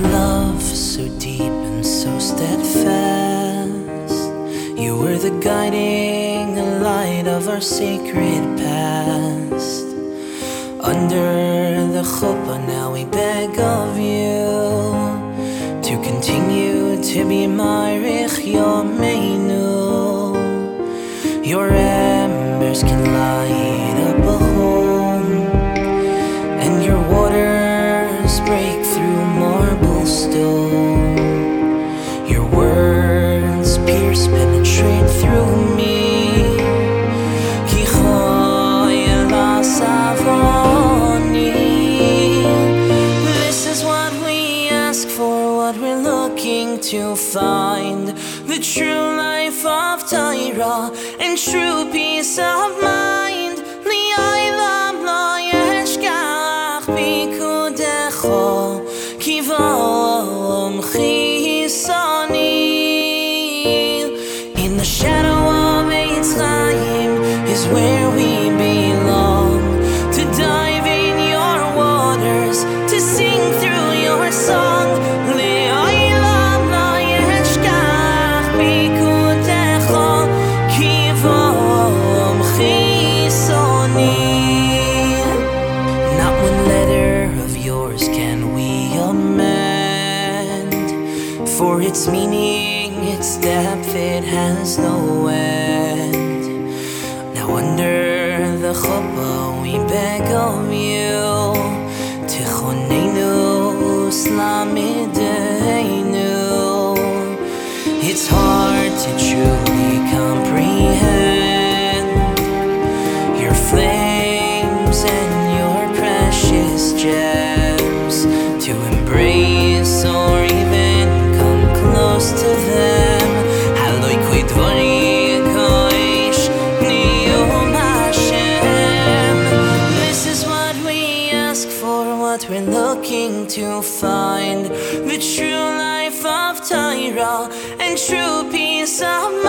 love so deep and so steadfast. You were the guiding light of our sacred past. Under the chuppah, now we beg of you to continue to be my Yomeinu. Your embers can light. What we're looking to find. The true life of Torah and true peace of mind. Li'olam lo yeshkach pikudecho, ki vom chisoni. In the shadow of Eitz Chaim is where we For its meaning, its depth, it has no end. Now under the chuppah, we beg of you. Tichonenu slamideinu. It's hard to truly to find. The true life of Torah and true peace of mind.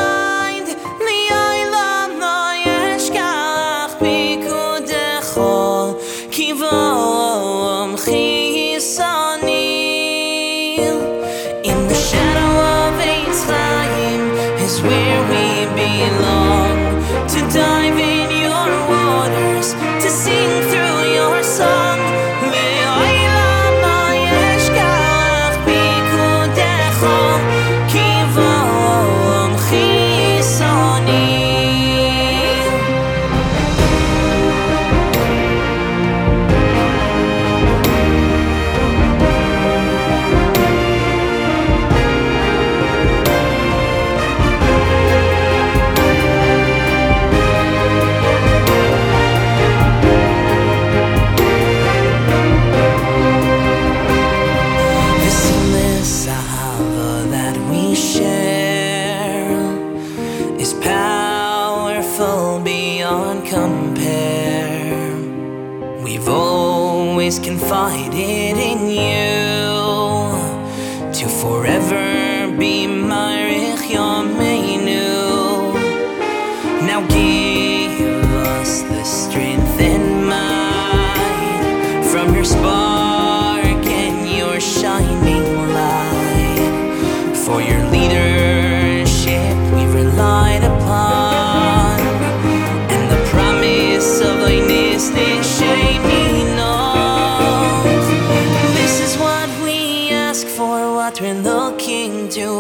Always confided in you to forever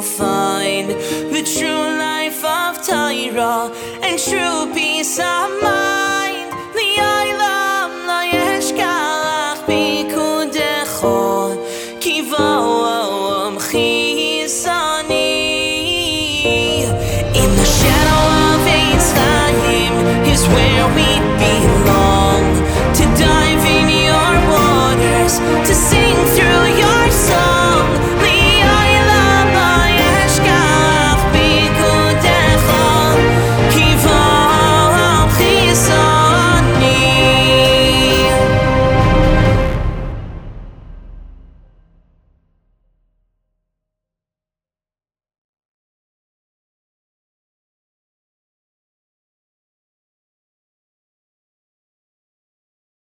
find. The true life of Torah and true peace of mind.